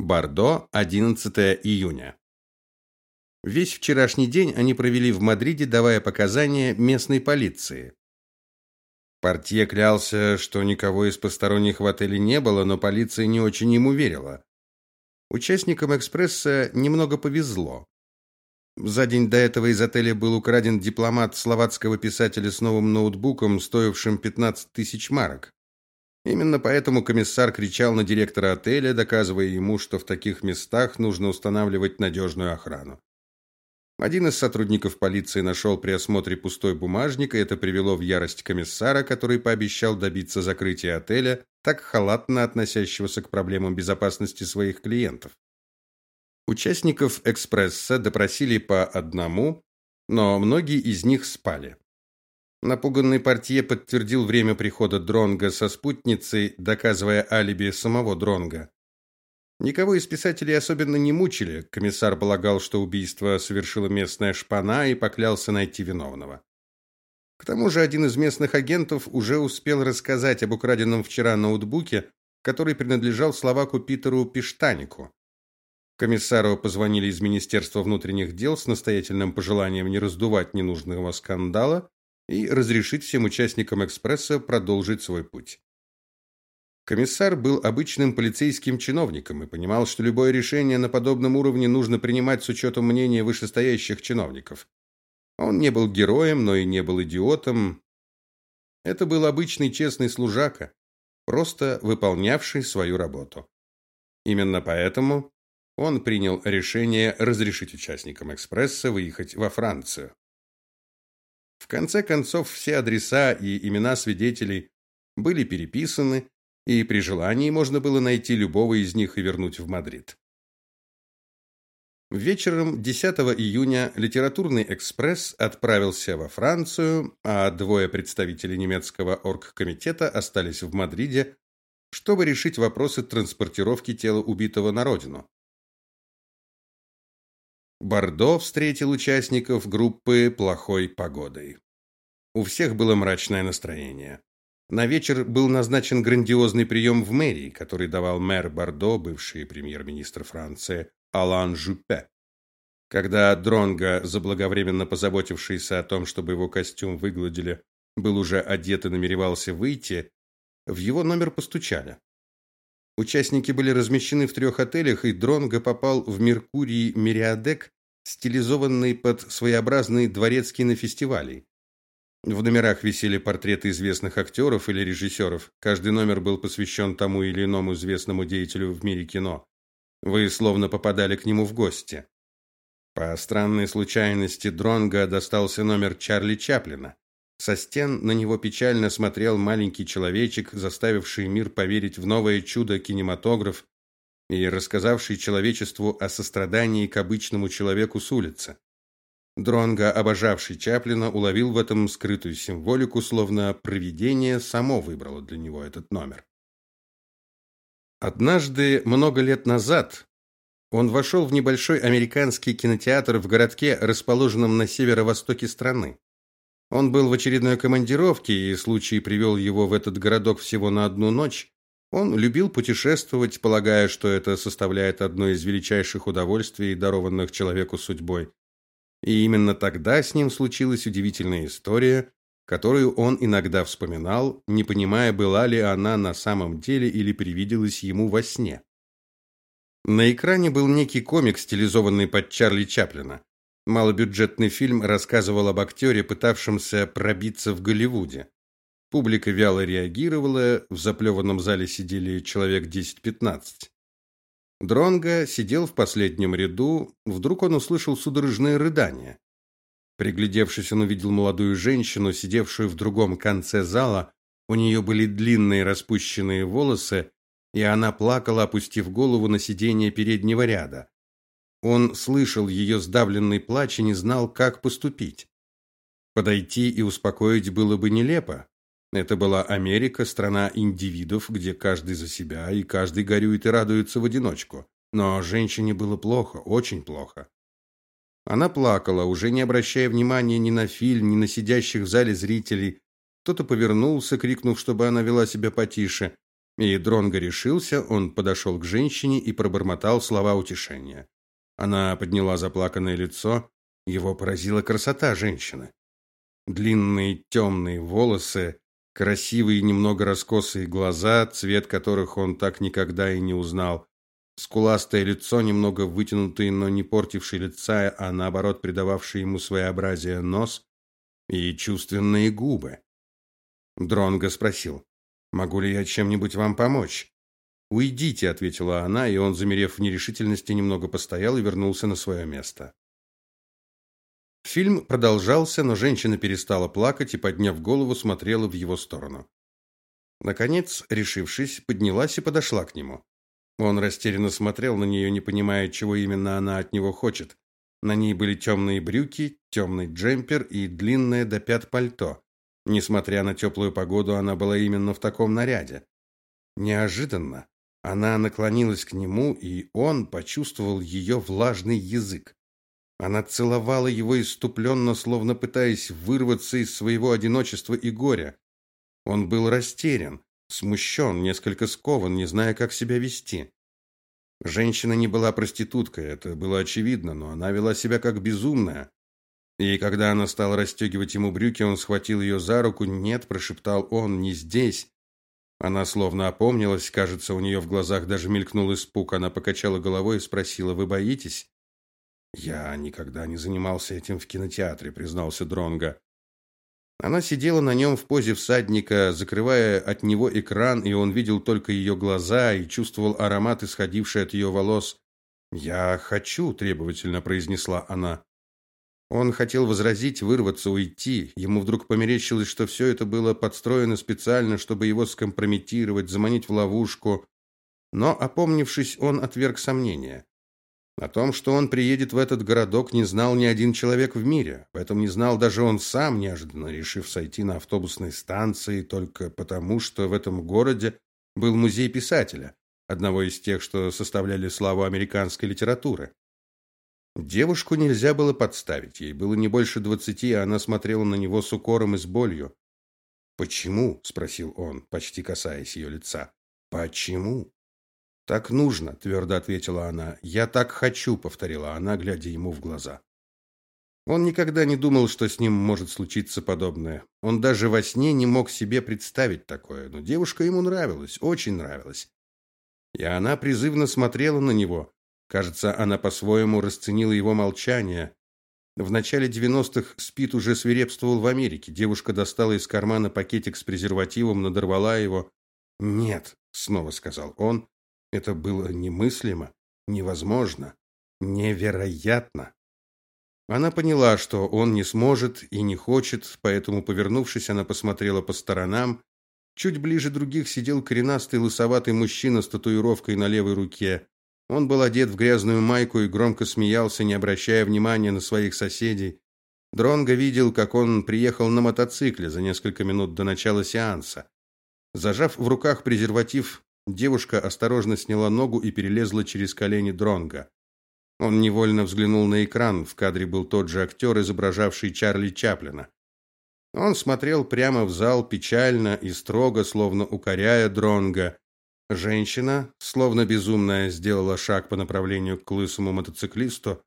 Бордо, 11 июня. Весь вчерашний день они провели в Мадриде, давая показания местной полиции. Портье клялся, что никого из посторонних в отеле не было, но полиция не очень ему верила. Участникам экспресса немного повезло. За день до этого из отеля был украден дипломат словацкого писателя с новым ноутбуком, стоившим 15 тысяч марок. Именно поэтому комиссар кричал на директора отеля, доказывая ему, что в таких местах нужно устанавливать надежную охрану. Один из сотрудников полиции нашел при осмотре пустой бумажник, и это привело в ярость комиссара, который пообещал добиться закрытия отеля, так халатно относящегося к проблемам безопасности своих клиентов. Участников экспресса допросили по одному, но многие из них спали. Напуганный портье подтвердил время прихода Дронга со спутницей, доказывая алиби самого Дронга. Никого из писателей особенно не мучили. Комиссар полагал, что убийство совершила местная шпана и поклялся найти виновного. К тому же один из местных агентов уже успел рассказать об украденном вчера ноутбуке, который принадлежал словаку Питеру Пиштанику. Комиссару позвонили из Министерства внутренних дел с настоятельным пожеланием не раздувать ненужного скандала и разрешить всем участникам экспресса продолжить свой путь. Комиссар был обычным полицейским чиновником и понимал, что любое решение на подобном уровне нужно принимать с учетом мнения вышестоящих чиновников. Он не был героем, но и не был идиотом. Это был обычный честный служака, просто выполнявший свою работу. Именно поэтому он принял решение разрешить участникам экспресса выехать во Францию. Конце концов, все адреса и имена свидетелей были переписаны, и при желании можно было найти любого из них и вернуть в Мадрид. Вечером 10 июня литературный экспресс отправился во Францию, а двое представителей немецкого оргкомитета остались в Мадриде, чтобы решить вопросы транспортировки тела убитого на родину. Бордо встретил участников группы плохой погодой. У всех было мрачное настроение. На вечер был назначен грандиозный прием в мэрии, который давал мэр Бордо, бывший премьер-министр Франции Алан Жупе. Когда Дронга, заблаговременно позаботившийся о том, чтобы его костюм выгладили, был уже одет и намеревался выйти, в его номер постучали. Участники были размещены в трех отелях, и Дронго попал в Меркурий Мириадек, стилизованный под своеобразный дворецкий на фестивале. В номерах висели портреты известных актеров или режиссеров. Каждый номер был посвящен тому или иному известному деятелю в мире кино. Вы словно попадали к нему в гости. По странной случайности Дронго достался номер Чарли Чаплина. Со стен на него печально смотрел маленький человечек, заставивший мир поверить в новое чудо кинематограф и рассказавший человечеству о сострадании к обычному человеку с улицы. Дронго, обожавший Чаплина, уловил в этом скрытую символику, словно провидение само выбрало для него этот номер. Однажды, много лет назад, он вошел в небольшой американский кинотеатр в городке, расположенном на северо-востоке страны. Он был в очередной командировке, и случай привел его в этот городок всего на одну ночь. Он любил путешествовать, полагая, что это составляет одно из величайших удовольствий, дарованных человеку судьбой. И именно тогда с ним случилась удивительная история, которую он иногда вспоминал, не понимая, была ли она на самом деле или привиделась ему во сне. На экране был некий комик, стилизованный под Чарли Чаплина. Малобюджетный фильм рассказывал об актере, пытавшемся пробиться в Голливуде. Публика вяло реагировала, в заплеванном зале сидели человек 10-15. Дронго сидел в последнем ряду, вдруг он услышал судорожное рыдание. Приглядевшись, он увидел молодую женщину, сидевшую в другом конце зала. У нее были длинные распущенные волосы, и она плакала, опустив голову на сиденье переднего ряда. Он слышал ее сдавленный плач и не знал, как поступить. Подойти и успокоить было бы нелепо. Это была Америка, страна индивидов, где каждый за себя и каждый горюет и радуется в одиночку. Но женщине было плохо, очень плохо. Она плакала, уже не обращая внимания ни на фильм, ни на сидящих в зале зрителей. Кто-то повернулся, крикнув, чтобы она вела себя потише. И Дронго решился, он подошел к женщине и пробормотал слова утешения. Она подняла заплаканное лицо, его поразила красота женщины. Длинные темные волосы, красивые немного раскосые глаза, цвет которых он так никогда и не узнал. Скуластое лицо, немного вытянутый, но не портивший лица, а наоборот придававший ему своеобразие нос и чувственные губы. Дронго спросил: Могу ли я чем-нибудь вам помочь? Уйдите, ответила она, и он, замерев в нерешительности, немного постоял и вернулся на свое место. Фильм продолжался, но женщина перестала плакать и, подняв голову, смотрела в его сторону. Наконец, решившись, поднялась и подошла к нему. Он растерянно смотрел на нее, не понимая, чего именно она от него хочет. На ней были темные брюки, темный джемпер и длинное до пят пальто. Несмотря на теплую погоду, она была именно в таком наряде. Неожиданно она наклонилась к нему, и он почувствовал ее влажный язык. Она целовала его иступленно, словно пытаясь вырваться из своего одиночества и горя. Он был растерян, смущен, несколько скован, не зная, как себя вести. Женщина не была проституткой, это было очевидно, но она вела себя как безумная. И когда она стала расстегивать ему брюки, он схватил ее за руку. "Нет", прошептал он, "не здесь". Она словно опомнилась, кажется, у нее в глазах даже мелькнул испуг. Она покачала головой и спросила: "Вы боитесь?" "Я никогда не занимался этим в кинотеатре", признался Дронга. Она сидела на нем в позе всадника, закрывая от него экран, и он видел только ее глаза и чувствовал аромат, исходивший от ее волос. "Я хочу", требовательно произнесла она. Он хотел возразить, вырваться, уйти. Ему вдруг померещилось, что все это было подстроено специально, чтобы его скомпрометировать, заманить в ловушку. Но, опомнившись, он отверг сомнения. О том, что он приедет в этот городок, не знал ни один человек в мире. Об этом не знал даже он сам, неожиданно решив сойти на автобусной станции только потому, что в этом городе был музей писателя, одного из тех, что составляли славу американской литературы. Девушку нельзя было подставить. Ей было не больше двадцати, а она смотрела на него с укором и с болью. "Почему?" спросил он, почти касаясь ее лица. "Почему?" "Так нужно", твердо ответила она. "Я так хочу", повторила она, глядя ему в глаза. Он никогда не думал, что с ним может случиться подобное. Он даже во сне не мог себе представить такое, но девушка ему нравилась, очень нравилась. И она призывно смотрела на него, Кажется, она по-своему расценила его молчание. В начале 90-х СПИД уже свирепствовал в Америке. Девушка достала из кармана пакетик с презервативом, надорвала его. "Нет", снова сказал он. Это было немыслимо, невозможно, невероятно. Она поняла, что он не сможет и не хочет, поэтому, повернувшись, она посмотрела по сторонам. Чуть ближе других сидел коренастый лысоватый мужчина с татуировкой на левой руке. Он был одет в грязную майку и громко смеялся, не обращая внимания на своих соседей. Дронго видел, как он приехал на мотоцикле за несколько минут до начала сеанса. Зажав в руках презерватив, девушка осторожно сняла ногу и перелезла через колени Дронга. Он невольно взглянул на экран. В кадре был тот же актер, изображавший Чарли Чаплина. Он смотрел прямо в зал печально и строго, словно укоряя Дронга. Женщина, словно безумная, сделала шаг по направлению к лысому мотоциклисту,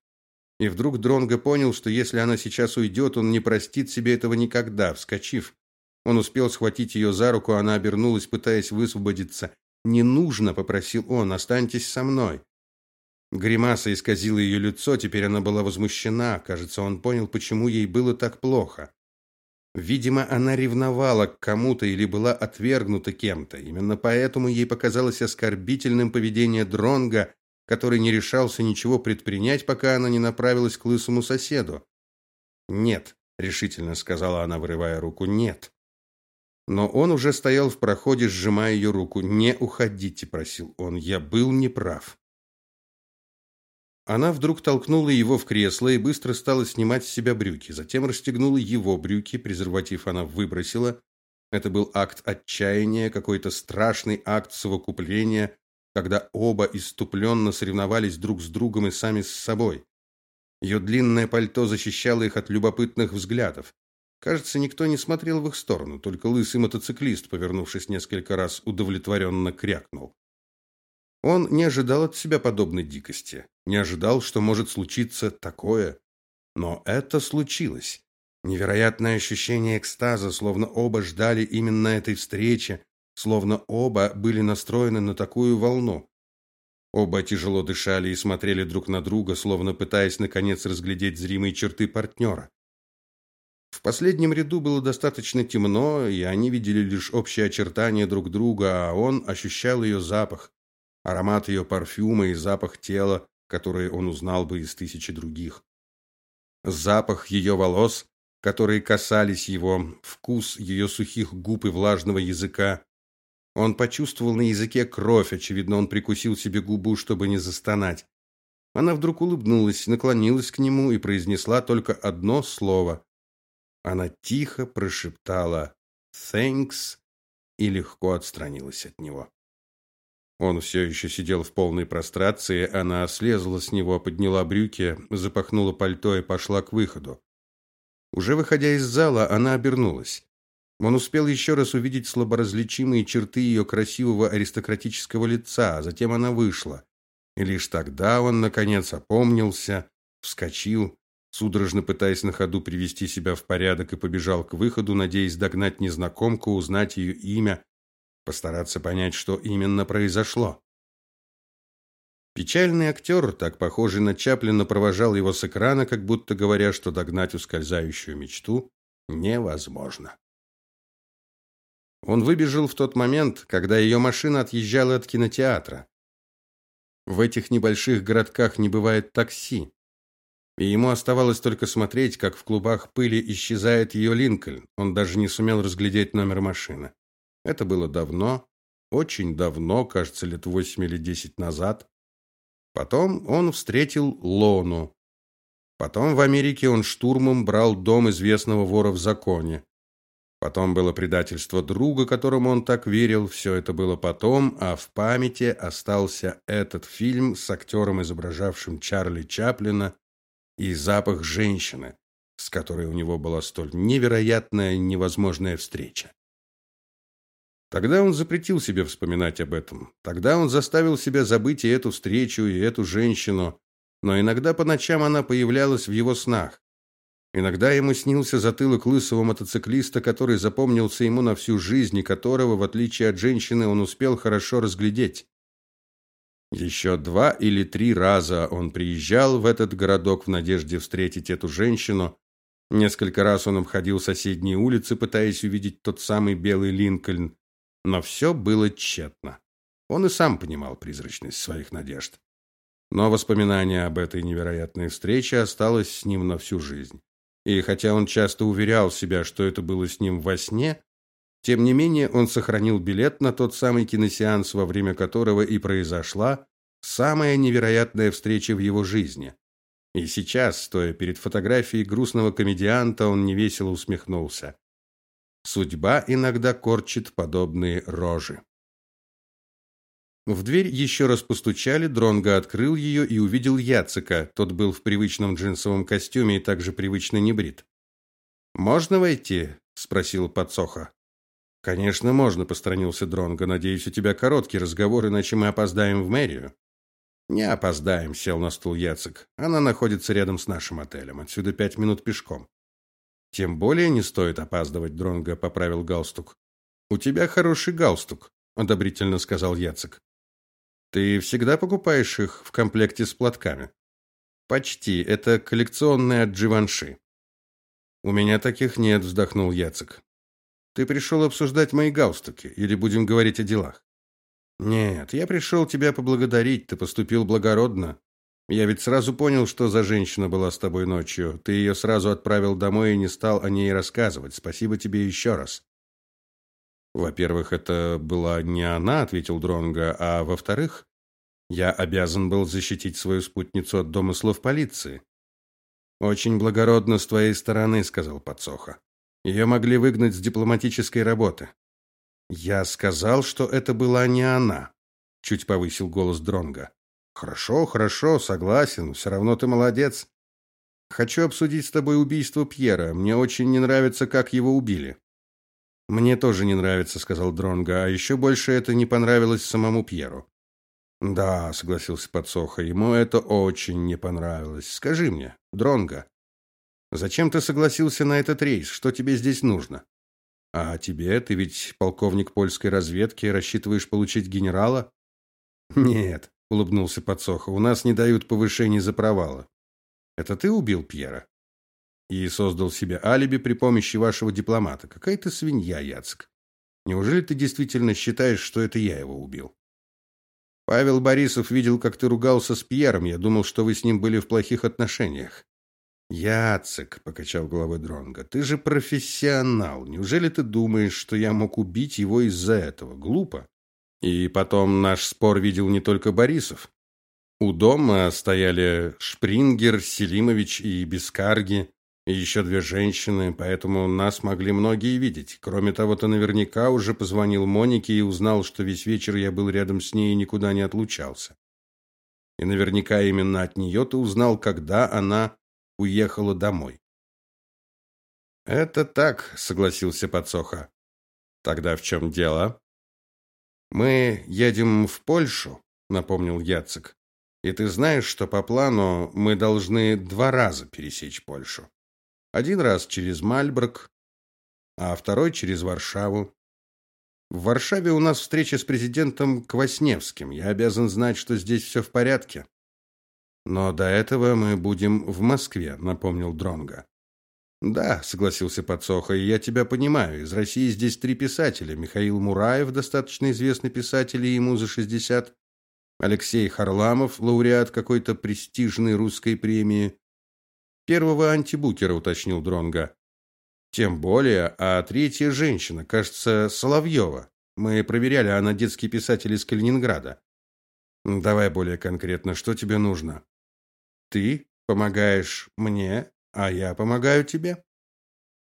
и вдруг Дронго понял, что если она сейчас уйдет, он не простит себе этого никогда. Вскочив, он успел схватить ее за руку, она обернулась, пытаясь высвободиться. "Не нужно", попросил он. "Останьтесь со мной". Гримаса исказила ее лицо, теперь она была возмущена. Кажется, он понял, почему ей было так плохо. Видимо, она ревновала к кому-то или была отвергнута кем-то. Именно поэтому ей показалось оскорбительным поведение Дронга, который не решался ничего предпринять, пока она не направилась к лысому соседу. "Нет", решительно сказала она, вырывая руку. "Нет". Но он уже стоял в проходе, сжимая ее руку. "Не уходите", просил он. "Я был неправ". Она вдруг толкнула его в кресло и быстро стала снимать с себя брюки. Затем расстегнула его брюки, презерватив она выбросила. Это был акт отчаяния, какой-то страшный акт совокупления, когда оба иступленно соревновались друг с другом и сами с собой. Ее длинное пальто защищало их от любопытных взглядов. Кажется, никто не смотрел в их сторону, только лысый мотоциклист, повернувшись несколько раз, удовлетворенно крякнул. Он не ожидал от себя подобной дикости, не ожидал, что может случиться такое, но это случилось. Невероятное ощущение экстаза, словно оба ждали именно этой встречи, словно оба были настроены на такую волну. Оба тяжело дышали и смотрели друг на друга, словно пытаясь наконец разглядеть зримые черты партнера. Последнем ряду было достаточно темно, и они видели лишь общие очертания друг друга, а он ощущал ее запах, аромат ее парфюма и запах тела, который он узнал бы из тысячи других. Запах ее волос, которые касались его, вкус ее сухих губ и влажного языка. Он почувствовал на языке кровь, очевидно, он прикусил себе губу, чтобы не застонать. Она вдруг улыбнулась, наклонилась к нему и произнесла только одно слово. Она тихо прошептала "Thanks" и легко отстранилась от него. Он все еще сидел в полной прострации, она слезла с него, подняла брюки, запахнула пальто и пошла к выходу. Уже выходя из зала, она обернулась. Он успел еще раз увидеть слаборазличимые черты ее красивого аристократического лица, а затем она вышла. И лишь тогда он наконец опомнился, вскочил судорожно пытаясь на ходу привести себя в порядок и побежал к выходу, надеясь догнать незнакомку, узнать ее имя, постараться понять, что именно произошло. Печальный актер, так похожий на Чаплина, провожал его с экрана, как будто говоря, что догнать ускользающую мечту невозможно. Он выбежал в тот момент, когда ее машина отъезжала от кинотеатра. В этих небольших городках не бывает такси, и ему оставалось только смотреть, как в клубах пыли исчезает ее Линкольн. Он даже не сумел разглядеть номер машины. Это было давно, очень давно, кажется, лет восемь или десять назад. Потом он встретил Лону. Потом в Америке он штурмом брал дом известного вора в законе. Потом было предательство друга, которому он так верил. Все это было потом, а в памяти остался этот фильм с актером, изображавшим Чарли Чаплина и запах женщины, с которой у него была столь невероятная, невозможная встреча. Тогда он запретил себе вспоминать об этом. Тогда он заставил себя забыть и эту встречу, и эту женщину, но иногда по ночам она появлялась в его снах. Иногда ему снился затылок лысого мотоциклиста, который запомнился ему на всю жизнь и которого, в отличие от женщины, он успел хорошо разглядеть. Еще два или три раза он приезжал в этот городок в надежде встретить эту женщину. Несколько раз он обходил соседние улицы, пытаясь увидеть тот самый белый Линкольн, но все было тщетно. Он и сам понимал призрачность своих надежд. Но воспоминание об этой невероятной встрече осталось с ним на всю жизнь. И хотя он часто уверял себя, что это было с ним во сне, тем не менее, он сохранил билет на тот самый киносеанс, во время которого и произошла самая невероятная встреча в его жизни. И сейчас, стоя перед фотографией грустного комедианта, он невесело усмехнулся. Судьба иногда корчит подобные рожи. В дверь еще раз постучали, Дронго открыл ее и увидел Яцика. Тот был в привычном джинсовом костюме и также привычно не брит. «Можно войти?» – спросил Подсоха. Конечно, можно, посторонился Дронго. Надеюсь, у тебя короткий разговор, иначе мы опоздаем в мэрию. Не опоздаем, сел на стул Яцек. Она находится рядом с нашим отелем. Отсюда пять минут пешком. Тем более не стоит опаздывать, Дронго поправил галстук. У тебя хороший галстук, одобрительно сказал Яцек. Ты всегда покупаешь их в комплекте с платками? Почти. Это коллекционные от Дживанши. У меня таких нет, вздохнул Яцек. Ты пришел обсуждать мои галстуки или будем говорить о делах? Нет, я пришел тебя поблагодарить, ты поступил благородно. Я ведь сразу понял, что за женщина была с тобой ночью. Ты ее сразу отправил домой и не стал о ней рассказывать. Спасибо тебе еще раз. Во-первых, это была не она, ответил Дронга, а во-вторых, я обязан был защитить свою спутницу от домыслов полиции. Очень благородно с твоей стороны, сказал Подсоха. Ее могли выгнать с дипломатической работы. Я сказал, что это была не она, чуть повысил голос Дронга. Хорошо, хорошо, согласен, все равно ты молодец. Хочу обсудить с тобой убийство Пьера. Мне очень не нравится, как его убили. Мне тоже не нравится, сказал Дронга, а еще больше это не понравилось самому Пьеру. Да, согласился Подсоха. Ему это очень не понравилось. Скажи мне, Дронга, зачем ты согласился на этот рейс? Что тебе здесь нужно? А тебе, ты ведь полковник польской разведки, рассчитываешь получить генерала? Нет, улыбнулся Подсоха. У нас не дают повышений за провалы. Это ты убил Пьера? И создал себе алиби при помощи вашего дипломата. Какая ты свинья, Яцек. Неужели ты действительно считаешь, что это я его убил? Павел Борисов видел, как ты ругался с Пьером. Я думал, что вы с ним были в плохих отношениях. Яцек, покачал головой Дронга. Ты же профессионал. Неужели ты думаешь, что я мог убить его из-за этого? Глупо. И потом наш спор видел не только Борисов. У дома стояли Шпрингер, Селимович и Бескарги, и еще две женщины, поэтому нас могли многие видеть. Кроме того, ты наверняка уже позвонил Монике и узнал, что весь вечер я был рядом с ней и никуда не отлучался. И наверняка именно от нее ты узнал, когда она уехала домой. Это так, согласился Подсоха. Тогда в чем дело? Мы едем в Польшу, напомнил Яцек. И ты знаешь, что по плану мы должны два раза пересечь Польшу. Один раз через Мальброк, а второй через Варшаву. В Варшаве у нас встреча с президентом Квасневским. Я обязан знать, что здесь все в порядке. Но до этого мы будем в Москве, напомнил Дронга. Да, согласился Подсоха, я тебя понимаю. Из России здесь три писателя: Михаил Мураев, достаточно известный писатель, и ему за шестьдесят, Алексей Харламов, лауреат какой-то престижной русской премии. Первого антибукера уточнил Дронга. Тем более, а третья женщина, кажется, Соловьева. Мы проверяли, она детский писатель из Калининграда. Давай более конкретно, что тебе нужно? Ты помогаешь мне, а я помогаю тебе.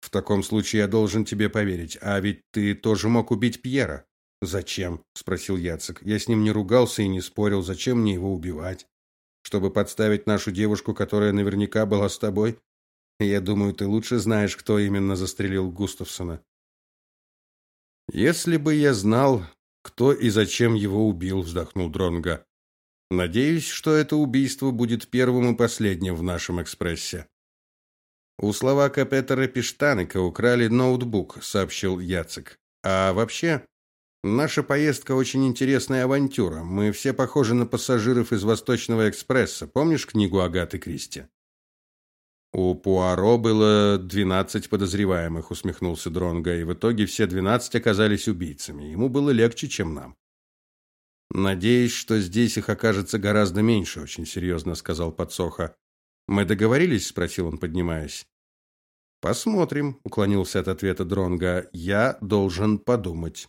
В таком случае я должен тебе поверить. А ведь ты тоже мог убить Пьера. Зачем? спросил Яцек. Я с ним не ругался и не спорил, зачем мне его убивать? Чтобы подставить нашу девушку, которая наверняка была с тобой? Я думаю, ты лучше знаешь, кто именно застрелил Густавсона. Если бы я знал, кто и зачем его убил, вздохнул Дронга. Надеюсь, что это убийство будет первым и последним в нашем экспрессе. У Словака Петера Пиштаника украли ноутбук, сообщил Яцек. А вообще, Наша поездка очень интересная авантюра. Мы все похожи на пассажиров из Восточного экспресса. Помнишь книгу Агаты Кристи? У Пуаро было двенадцать подозреваемых, усмехнулся Дронга, и в итоге все двенадцать оказались убийцами. Ему было легче, чем нам. Надеюсь, что здесь их окажется гораздо меньше, очень серьезно сказал Подсоха. Мы договорились, спросил он, поднимаясь. Посмотрим, уклонился от ответа Дронга. Я должен подумать.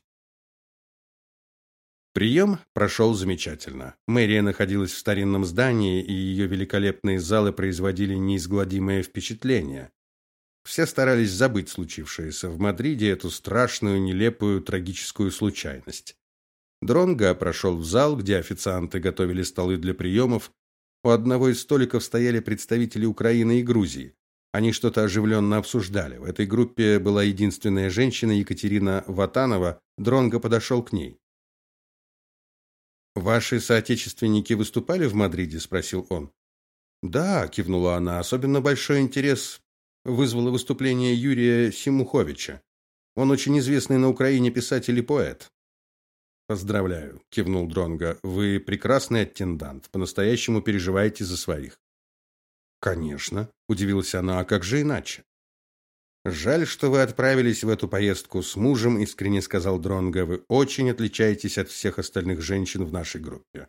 Прием прошел замечательно. Мэрия находилась в старинном здании, и ее великолепные залы производили неизгладимое впечатление. Все старались забыть случившееся в Мадриде, эту страшную, нелепую, трагическую случайность. Дронга прошел в зал, где официанты готовили столы для приемов. У одного из столиков стояли представители Украины и Грузии. Они что-то оживленно обсуждали. В этой группе была единственная женщина Екатерина Ватанова. Дронга подошел к ней. Ваши соотечественники выступали в Мадриде, спросил он. Да, кивнула она. Особенно большой интерес вызвало выступление Юрия Симуховича. Он очень известный на Украине писатель и поэт. Поздравляю, кивнул Дронга. Вы прекрасный аттендант, по-настоящему переживаете за своих. Конечно, удивилась она. А как же иначе? Жаль, что вы отправились в эту поездку с мужем, искренне сказал Дронга. Вы очень отличаетесь от всех остальных женщин в нашей группе.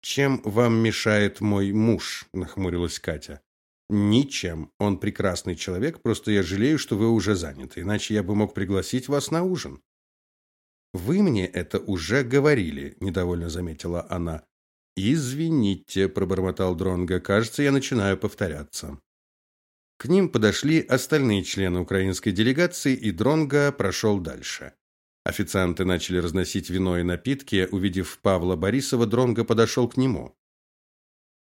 Чем вам мешает мой муж? нахмурилась Катя. Ничем. Он прекрасный человек, просто я жалею, что вы уже заняты, иначе я бы мог пригласить вас на ужин. Вы мне это уже говорили, недовольно заметила она. Извините, пробормотал Дронга. Кажется, я начинаю повторяться. К ним подошли остальные члены украинской делегации, и Дронга прошел дальше. Официанты начали разносить вино и напитки. Увидев Павла Борисова, Дронга подошел к нему.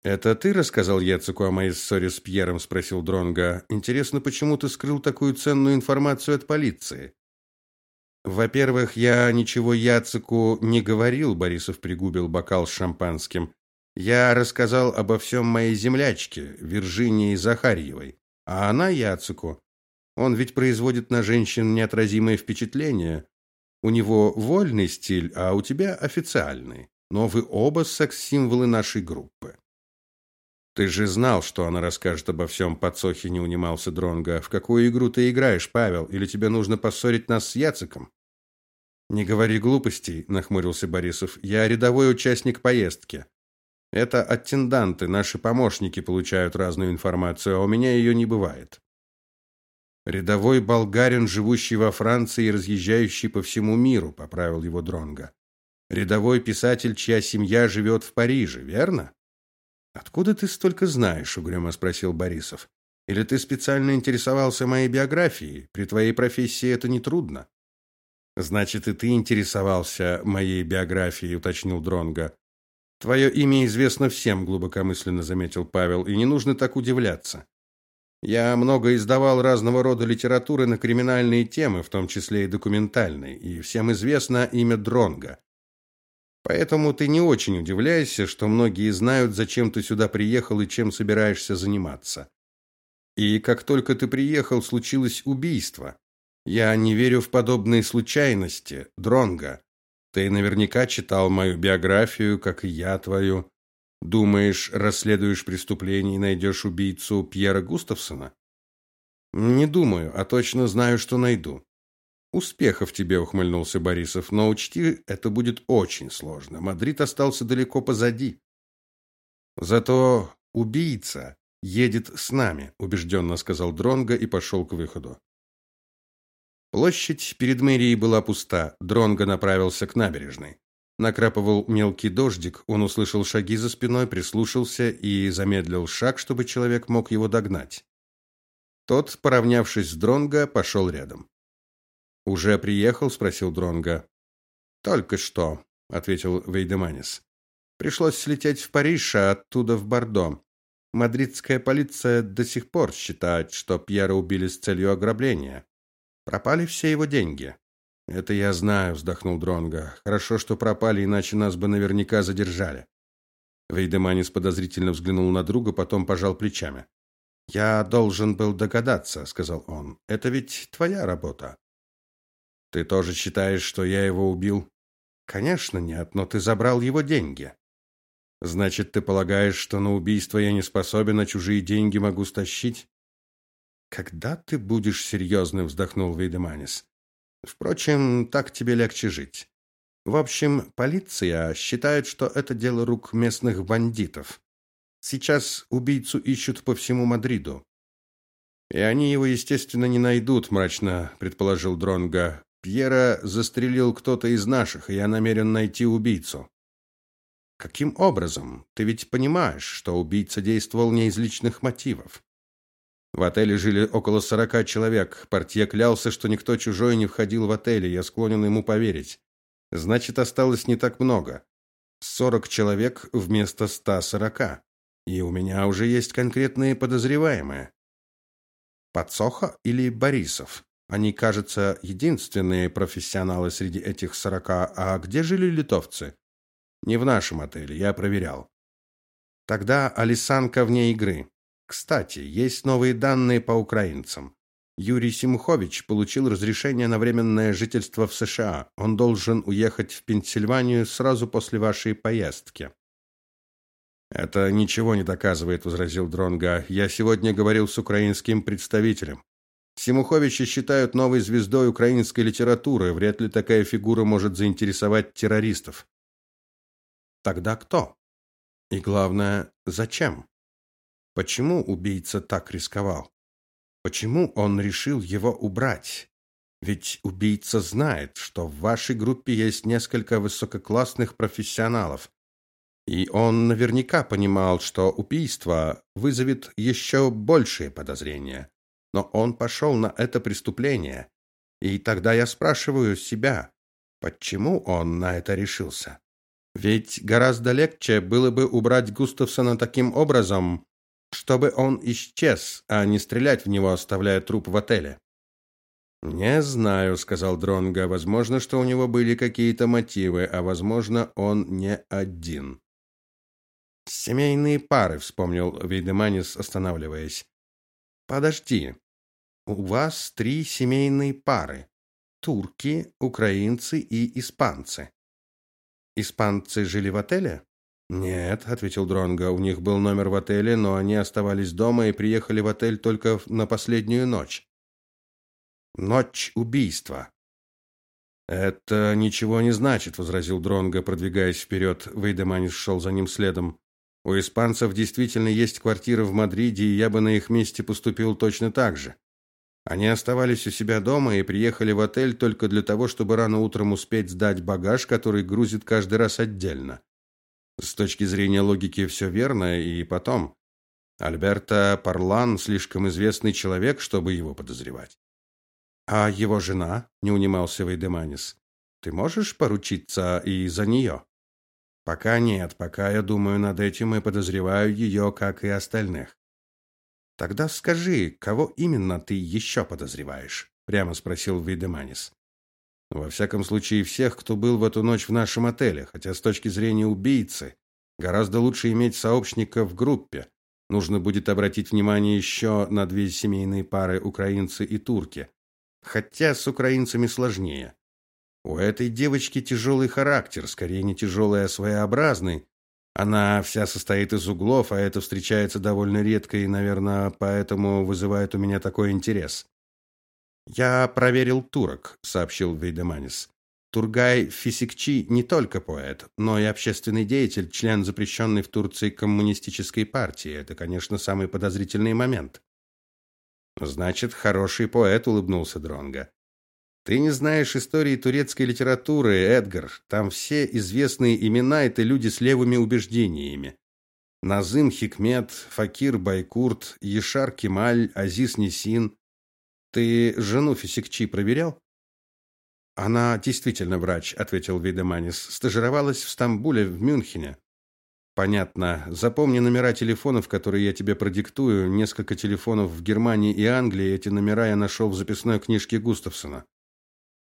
Это ты рассказал Яцику о моей ссоре с Пьером, спросил Дронга. Интересно, почему ты скрыл такую ценную информацию от полиции? Во-первых, я ничего Яцику не говорил, Борисов пригубил бокал с шампанским. Я рассказал обо всем моей землячке, Виржинии Захарьевой, а она Яцику. Он ведь производит на женщин неотразимое впечатление. У него вольный стиль, а у тебя официальный. Но вы оба секс-символы нашей группы. Ты же знал, что она расскажет обо всем подсохе, не унимался Дронга. В какую игру ты играешь, Павел? Или тебе нужно поссорить нас с Яциком? Не говори глупостей, нахмурился Борисов. Я рядовой участник поездки. Это аттенданты, наши помощники получают разную информацию, а у меня ее не бывает. Рядовой болгарин, живущий во Франции и разъезжающий по всему миру, поправил его Дронга. Рядовой писатель, чья семья живет в Париже, верно? Откуда ты столько знаешь, угрюмо спросил Борисов. Или ты специально интересовался моей биографией? При твоей профессии это не трудно. Значит, и ты интересовался моей биографией, уточнил Дронга. Твое имя известно всем, глубокомысленно заметил Павел, и не нужно так удивляться. Я много издавал разного рода литературы на криминальные темы, в том числе и документальной, и всем известно имя Дронга. Поэтому ты не очень удивляйся, что многие знают, зачем ты сюда приехал и чем собираешься заниматься. И как только ты приехал, случилось убийство. Я не верю в подобные случайности, Дронга. Ты наверняка читал мою биографию, как и я твою. Думаешь, расследуешь преступление и найдешь убийцу Пьера Густавсона? Не думаю, а точно знаю, что найду. Успехов тебе, ухмыльнулся Борисов, но учти, это будет очень сложно. Мадрид остался далеко позади. Зато убийца едет с нами, убежденно сказал Дронго и пошел к выходу. Площадь перед мэрией была пуста. Дронго направился к набережной. Накрапывал мелкий дождик, он услышал шаги за спиной, прислушался и замедлил шаг, чтобы человек мог его догнать. Тот, поравнявшись с Дронго, пошел рядом. Уже приехал, спросил Дронго. Только что, ответил Вейдеманис. Пришлось слететь в Париж, а оттуда в Бордо. Мадридская полиция до сих пор считает, что Пьера убили с целью ограбления. Пропали все его деньги. Это я знаю, вздохнул Дронга. Хорошо, что пропали, иначе нас бы наверняка задержали. Вейдеманис подозрительно взглянул на друга, потом пожал плечами. Я должен был догадаться, сказал он. Это ведь твоя работа. Ты тоже считаешь, что я его убил? Конечно, нет, но ты забрал его деньги. Значит, ты полагаешь, что на убийство я не способен, а чужие деньги могу стащить? Когда ты будешь серьезным?» – вздохнул Вейдеманис. Впрочем, так тебе легче жить. В общем, полиция считает, что это дело рук местных бандитов. Сейчас убийцу ищут по всему Мадриду. И они его, естественно, не найдут, мрачно предположил Дронга. Пьера застрелил кто-то из наших, и я намерен найти убийцу. Каким образом? Ты ведь понимаешь, что убийца действовал не из личных мотивов. В отеле жили около сорока человек. Портье клялся, что никто чужой не входил в отель, я склонен ему поверить. Значит, осталось не так много. Сорок человек вместо ста сорока. И у меня уже есть конкретные подозреваемые. Подсоха или Борисов? Они, кажется, единственные профессионалы среди этих сорока. А где жили литовцы? Не в нашем отеле, я проверял. Тогда Алисанка вне игры. Кстати, есть новые данные по украинцам. Юрий Симухович получил разрешение на временное жительство в США. Он должен уехать в Пенсильванию сразу после вашей поездки. Это ничего не доказывает, возразил Дронга. Я сегодня говорил с украинским представителем. Симуховича считают новой звездой украинской литературы. Вряд ли такая фигура может заинтересовать террористов. Тогда кто? И главное, зачем? Почему убийца так рисковал? Почему он решил его убрать? Ведь убийца знает, что в вашей группе есть несколько высококлассных профессионалов. И он наверняка понимал, что убийство вызовет еще большие подозрения. Но он пошел на это преступление. И тогда я спрашиваю себя, почему он на это решился? Ведь гораздо легче было бы убрать Густавсона таким образом, чтобы он исчез, а не стрелять в него, оставляя труп в отеле. Не знаю, сказал Дронга. Возможно, что у него были какие-то мотивы, а возможно, он не один. Семейные пары, вспомнил Вейдеманис, останавливаясь. Подожди. У вас три семейные пары: турки, украинцы и испанцы. Испанцы жили в отеле? Нет, ответил Дронга. У них был номер в отеле, но они оставались дома и приехали в отель только на последнюю ночь. Ночь убийства. Это ничего не значит, возразил Дронга, продвигаясь вперед. Вейдеманис шел за ним следом. У испанцев действительно есть квартира в Мадриде, и я бы на их месте поступил точно так же. Они оставались у себя дома и приехали в отель только для того, чтобы рано утром успеть сдать багаж, который грузит каждый раз отдельно. С точки зрения логики все верно, и потом Альберто Парлан слишком известный человек, чтобы его подозревать. А его жена, не унимался Вейдеманис. Ты можешь поручиться и за нее?» Пока нет, пока я думаю над этим и подозреваю ее, как и остальных. Тогда скажи, кого именно ты еще подозреваешь? прямо спросил Видеманис. Во всяком случае, всех, кто был в эту ночь в нашем отеле, хотя с точки зрения убийцы гораздо лучше иметь сообщника в группе. Нужно будет обратить внимание еще на две семейные пары украинцы и турки. Хотя с украинцами сложнее. У этой девочки тяжелый характер, скорее не тяжелый, а своеобразный. Она вся состоит из углов, а это встречается довольно редко и, наверное, поэтому вызывает у меня такой интерес. Я проверил турок, сообщил Вейдеманис. Тургай Фисикчи не только поэт, но и общественный деятель, член запрещенной в Турции коммунистической партии. Это, конечно, самый подозрительный момент. Значит, хороший поэт, улыбнулся Дронга. Ты не знаешь истории турецкой литературы, Эдгар. Там все известные имена это люди с левыми убеждениями. Назым Хикмет, Факир Байкурт, Ешар Кемаль, Азиз Несин. Ты жену Фисикчи проверял? Она действительно врач, ответил Видеманис. Стажировалась в Стамбуле, в Мюнхене. Понятно. Запомни номера телефонов, которые я тебе продиктую. Несколько телефонов в Германии и Англии. Эти номера я нашел в записной книжке Густавсона.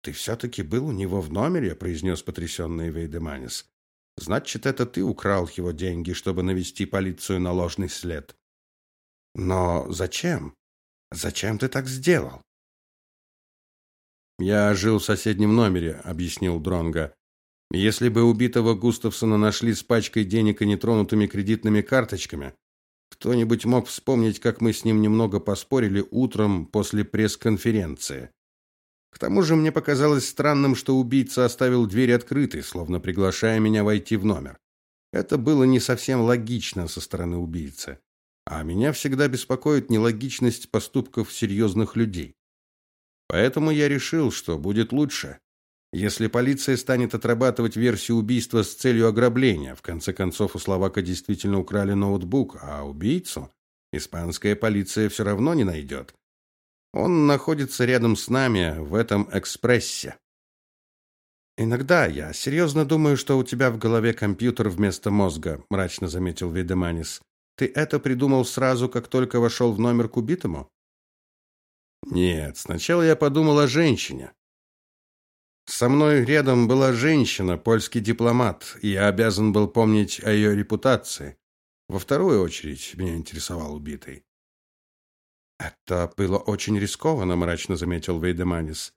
Ты все-таки был у него в номере, произнес потрясенный Вейдеманис. Значит, это ты украл его деньги, чтобы навести полицию на ложный след. Но зачем? Зачем ты так сделал? Я жил в соседнем номере, объяснил Дронга. Если бы убитого Густавсона нашли с пачкой денег и нетронутыми кредитными карточками, кто-нибудь мог вспомнить, как мы с ним немного поспорили утром после пресс-конференции. К тому же мне показалось странным, что убийца оставил дверь открытой, словно приглашая меня войти в номер. Это было не совсем логично со стороны убийцы. А меня всегда беспокоит нелогичность поступков серьезных людей. Поэтому я решил, что будет лучше, если полиция станет отрабатывать версию убийства с целью ограбления. В конце концов, у Словака действительно украли ноутбук, а убийцу испанская полиция все равно не найдет. Он находится рядом с нами в этом экспрессе. Иногда я серьезно думаю, что у тебя в голове компьютер вместо мозга, мрачно заметил Видеманис. Ты это придумал сразу, как только вошел в номер к убитому? Нет, сначала я подумал о женщине. Со мной рядом была женщина, польский дипломат, и я обязан был помнить о ее репутации. Во вторую очередь меня интересовал убитый. Это было очень рискованно, мрачно заметил Вейдеманис.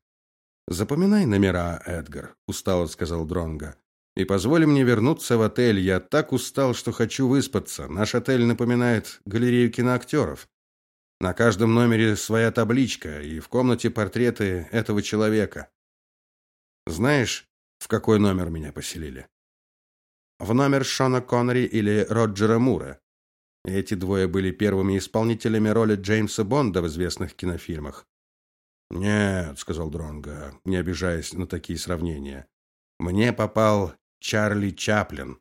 Запоминай номера, Эдгар, устало сказал Дронга. И позволь мне вернуться в отель. Я так устал, что хочу выспаться. Наш отель напоминает галерею киноактеров. На каждом номере своя табличка, и в комнате портреты этого человека. Знаешь, в какой номер меня поселили? В номер Шона Коннери или Роджера Мура. Эти двое были первыми исполнителями роли Джеймса Бонда в известных кинофильмах. Нет, сказал Дронга, не обижаясь на такие сравнения. Мне попал Чарли Чаплин.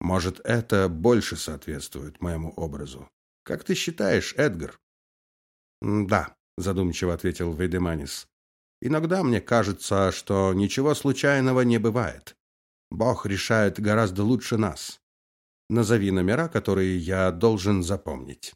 Может, это больше соответствует моему образу. Как ты считаешь, Эдгар? Да, задумчиво ответил Вейдеманис. Иногда мне кажется, что ничего случайного не бывает. Бог решает гораздо лучше нас. Назови номера, которые я должен запомнить.